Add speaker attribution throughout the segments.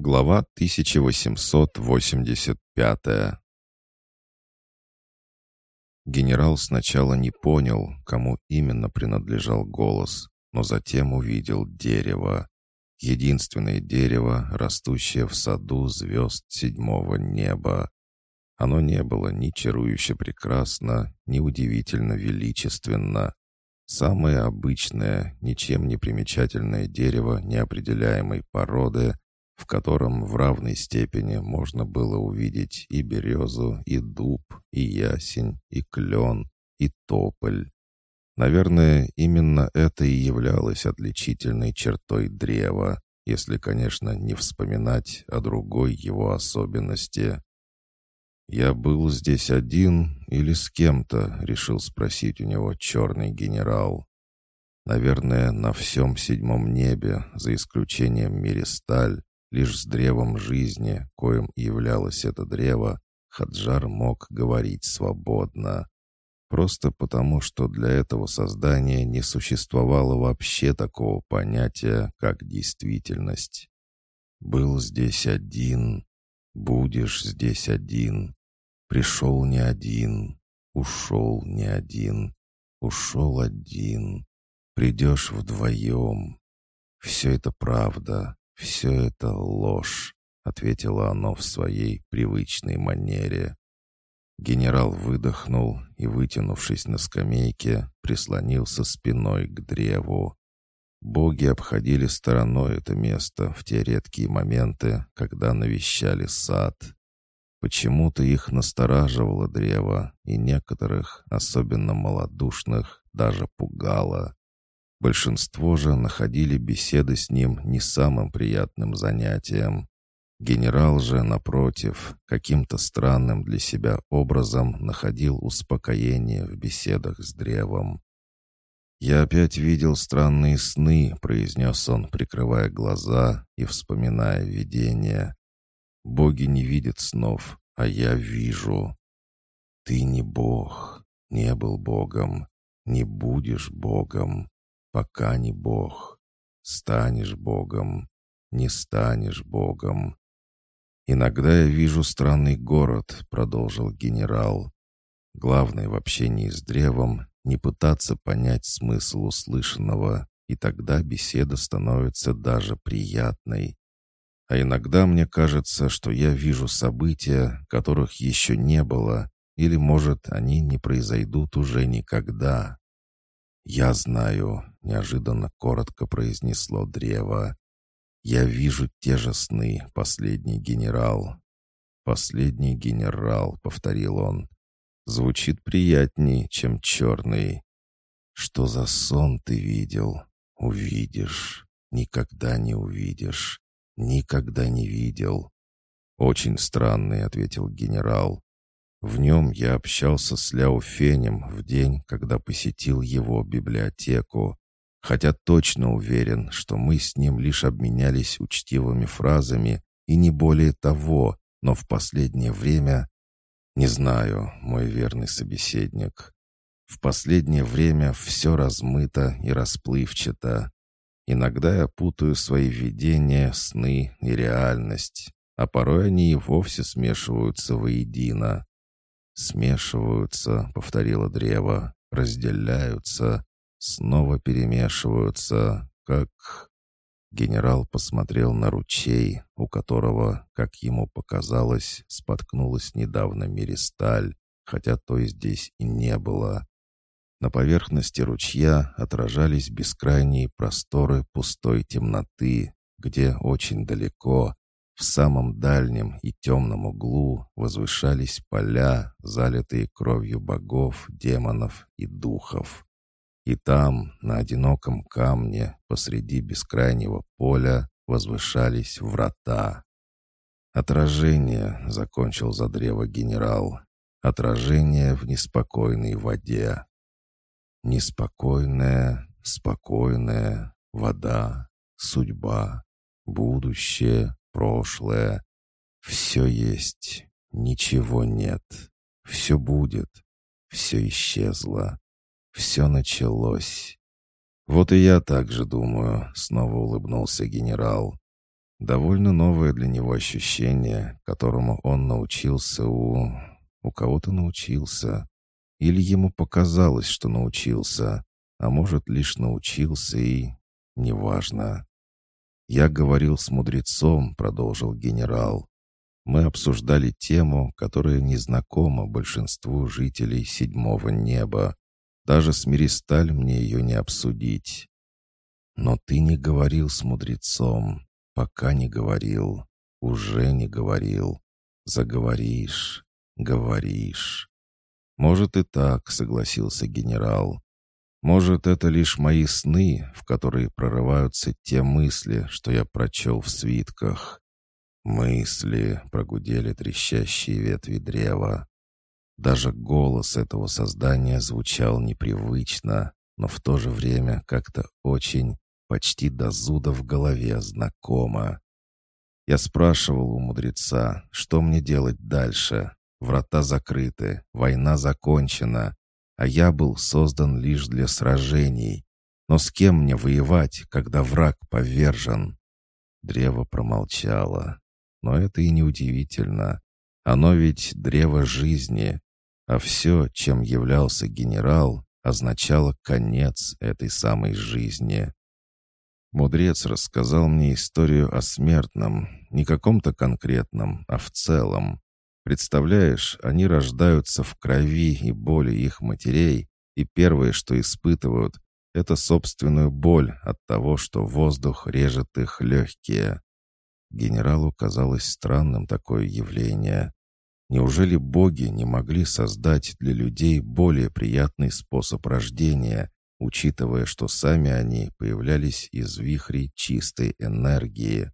Speaker 1: Глава 1885 Генерал сначала не понял, кому именно принадлежал голос, но затем увидел дерево. Единственное дерево, растущее в саду звезд седьмого неба. Оно не было ни чарующе прекрасно, ни удивительно величественно. Самое обычное, ничем не примечательное дерево неопределяемой породы, в котором в равной степени можно было увидеть и березу, и дуб, и ясень, и клен, и тополь. Наверное, именно это и являлось отличительной чертой древа, если, конечно, не вспоминать о другой его особенности. «Я был здесь один или с кем-то?» — решил спросить у него черный генерал. Наверное, на всем седьмом небе, за исключением Миристаль, Лишь с древом жизни, коим являлось это древо, Хаджар мог говорить свободно. Просто потому, что для этого создания не существовало вообще такого понятия, как действительность. «Был здесь один, будешь здесь один, пришел не один, ушел не один, ушел один, придешь вдвоем. Все это правда, «Все это ложь», — ответило оно в своей привычной манере. Генерал выдохнул и, вытянувшись на скамейке, прислонился спиной к древу. Боги обходили стороной это место в те редкие моменты, когда навещали сад. Почему-то их настораживало древо, и некоторых, особенно малодушных, даже пугало. Большинство же находили беседы с ним не самым приятным занятием. Генерал же, напротив, каким-то странным для себя образом находил успокоение в беседах с древом. «Я опять видел странные сны», — произнес он, прикрывая глаза и вспоминая видения. «Боги не видят снов, а я вижу. Ты не бог, не был богом, не будешь богом пока не Бог. Станешь Богом, не станешь Богом. «Иногда я вижу странный город», — продолжил генерал. «Главное в общении с древом — не пытаться понять смысл услышанного, и тогда беседа становится даже приятной. А иногда мне кажется, что я вижу события, которых еще не было, или, может, они не произойдут уже никогда. «Я знаю», — неожиданно коротко произнесло древо. «Я вижу те же сны, последний генерал». «Последний генерал», — повторил он. «Звучит приятней, чем черный». «Что за сон ты видел? Увидишь. Никогда не увидишь. Никогда не видел». «Очень странный», — ответил генерал. В нем я общался с Ляо Фенем в день, когда посетил его библиотеку, хотя точно уверен, что мы с ним лишь обменялись учтивыми фразами и не более того, но в последнее время... Не знаю, мой верный собеседник. В последнее время все размыто и расплывчато. Иногда я путаю свои видения, сны и реальность, а порой они и вовсе смешиваются воедино. «Смешиваются», — повторило древо, — «разделяются, снова перемешиваются, как...» Генерал посмотрел на ручей, у которого, как ему показалось, споткнулась недавно Миристаль, хотя той здесь и не было. На поверхности ручья отражались бескрайние просторы пустой темноты, где очень далеко, в самом дальнем и темном углу возвышались поля, залитые кровью богов, демонов и духов. И там, на одиноком камне, посреди бескрайнего поля, возвышались врата. «Отражение», — закончил за древо генерал, — «отражение в неспокойной воде». Неспокойная, спокойная вода, судьба, будущее, прошлое. Все есть, ничего нет. Все будет, все исчезло, все началось. Вот и я так же думаю, снова улыбнулся генерал. Довольно новое для него ощущение, которому он научился у... У кого-то научился. Или ему показалось, что научился, а может, лишь научился и... Неважно. «Я говорил с мудрецом», — продолжил генерал. «Мы обсуждали тему, которая незнакома большинству жителей седьмого неба. Даже с Миристаль мне ее не обсудить. Но ты не говорил с мудрецом, пока не говорил, уже не говорил. Заговоришь, говоришь. Может и так, согласился генерал. Может, это лишь мои сны, в которые прорываются те мысли, что я прочел в свитках. Мысли прогудели трещащие ветви древа. Даже голос этого создания звучал непривычно, но в то же время как-то очень, почти до зуда в голове знакомо. Я спрашивал у мудреца, что мне делать дальше. Врата закрыты, война закончена, а я был создан лишь для сражений. Но с кем мне воевать, когда враг повержен?» Древо промолчало. Но это и не удивительно. Оно ведь древо жизни, а все, чем являлся генерал, означало конец этой самой жизни. Мудрец рассказал мне историю о смертном, не каком-то конкретном, а в целом. Представляешь, они рождаются в крови и боли их матерей, и первое, что испытывают, это собственную боль от того, что воздух режет их легкие. Генералу казалось странным такое явление. Неужели боги не могли создать для людей более приятный способ рождения, учитывая, что сами они появлялись из вихрей чистой энергии?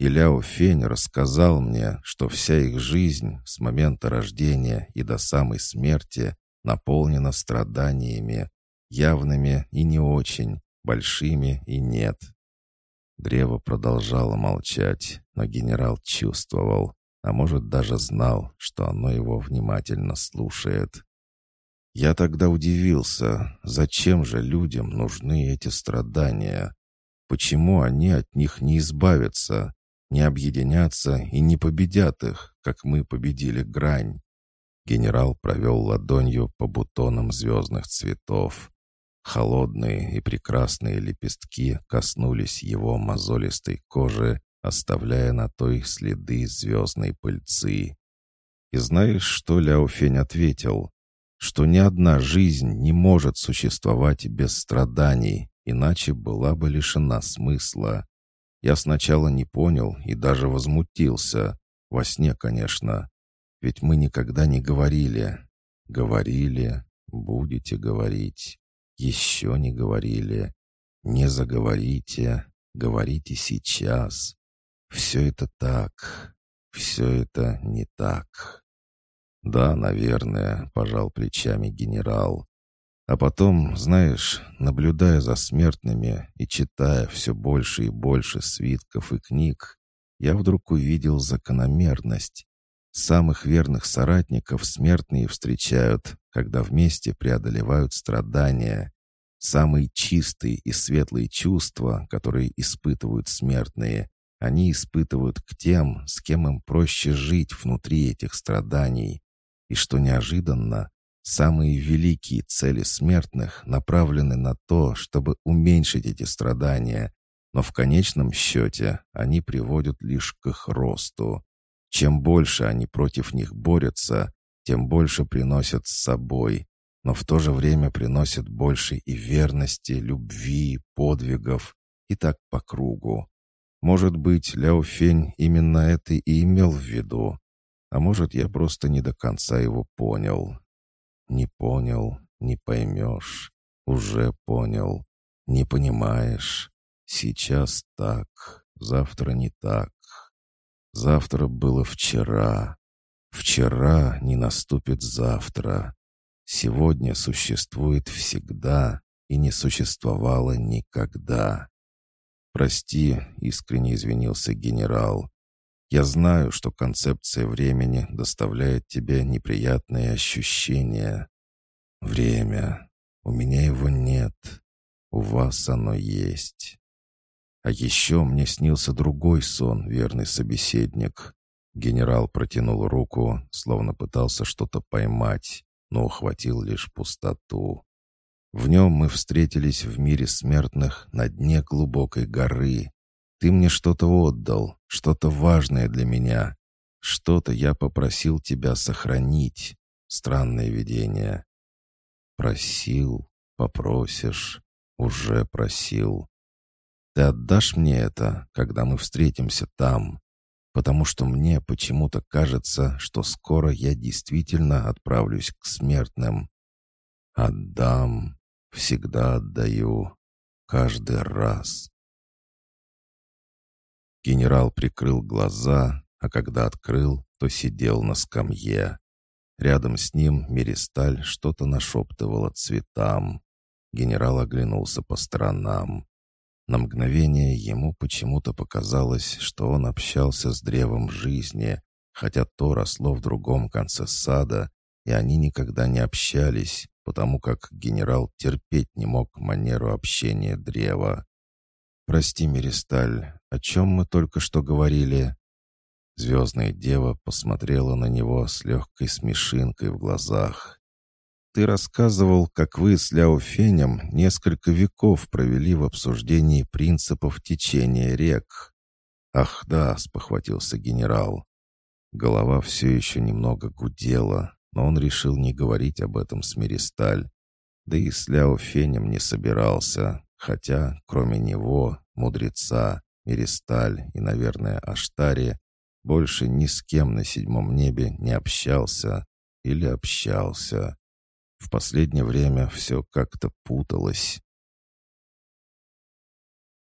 Speaker 1: И Ляо Фень рассказал мне, что вся их жизнь с момента рождения и до самой смерти наполнена страданиями, явными и не очень, большими и нет. Древо продолжало молчать, но генерал чувствовал, а может даже знал, что оно его внимательно слушает. Я тогда удивился, зачем же людям нужны эти страдания? Почему они от них не избавятся? не объединятся и не победят их, как мы победили грань. Генерал провел ладонью по бутонам звездных цветов. Холодные и прекрасные лепестки коснулись его мозолистой кожи, оставляя на той следы звездной пыльцы. И знаешь, что Ляо Фень ответил? Что ни одна жизнь не может существовать без страданий, иначе была бы лишена смысла. Я сначала не понял и даже возмутился. Во сне, конечно. Ведь мы никогда не говорили. Говорили, будете говорить. Еще не говорили. Не заговорите, говорите сейчас. Все это так, все это не так. Да, наверное, пожал плечами генерал. А потом, знаешь, наблюдая за смертными и читая все больше и больше свитков и книг, я вдруг увидел закономерность. Самых верных соратников смертные встречают, когда вместе преодолевают страдания. Самые чистые и светлые чувства, которые испытывают смертные, они испытывают к тем, с кем им проще жить внутри этих страданий. И что неожиданно, Самые великие цели смертных направлены на то, чтобы уменьшить эти страдания, но в конечном счете они приводят лишь к их росту. Чем больше они против них борются, тем больше приносят с собой, но в то же время приносят больше и верности, любви, подвигов, и так по кругу. Может быть, Ляо Фень именно это и имел в виду, а может, я просто не до конца его понял. Не понял, не поймешь. Уже понял. Не понимаешь. Сейчас так, завтра не так. Завтра было вчера. Вчера не наступит завтра. Сегодня существует всегда и не существовало никогда. «Прости», — искренне извинился генерал. Я знаю, что концепция времени доставляет тебе неприятные ощущения. Время. У меня его нет. У вас оно есть. А еще мне снился другой сон, верный собеседник. Генерал протянул руку, словно пытался что-то поймать, но ухватил лишь пустоту. В нем мы встретились в мире смертных на дне глубокой горы. Ты мне что-то отдал, что-то важное для меня. Что-то я попросил тебя сохранить. Странное видение. Просил, попросишь, уже просил. Ты отдашь мне это, когда мы встретимся там? Потому что мне почему-то кажется, что скоро я действительно отправлюсь к смертным. Отдам, всегда отдаю, каждый раз. Генерал прикрыл глаза, а когда открыл, то сидел на скамье. Рядом с ним Меристаль что-то нашептывала цветам. Генерал оглянулся по сторонам. На мгновение ему почему-то показалось, что он общался с древом жизни, хотя то росло в другом конце сада, и они никогда не общались, потому как генерал терпеть не мог манеру общения древа. «Прости, Меристаль, о чем мы только что говорили?» Звездная дева посмотрела на него с легкой смешинкой в глазах. «Ты рассказывал, как вы с Ляо Фенем несколько веков провели в обсуждении принципов течения рек». «Ах да», — спохватился генерал. Голова все еще немного гудела, но он решил не говорить об этом с Миристаль. Да и с Ляо Фенем не собирался, хотя, кроме него, мудреца, Миристаль и, наверное, Аштари, больше ни с кем на седьмом небе не общался или общался. В последнее время все как-то путалось.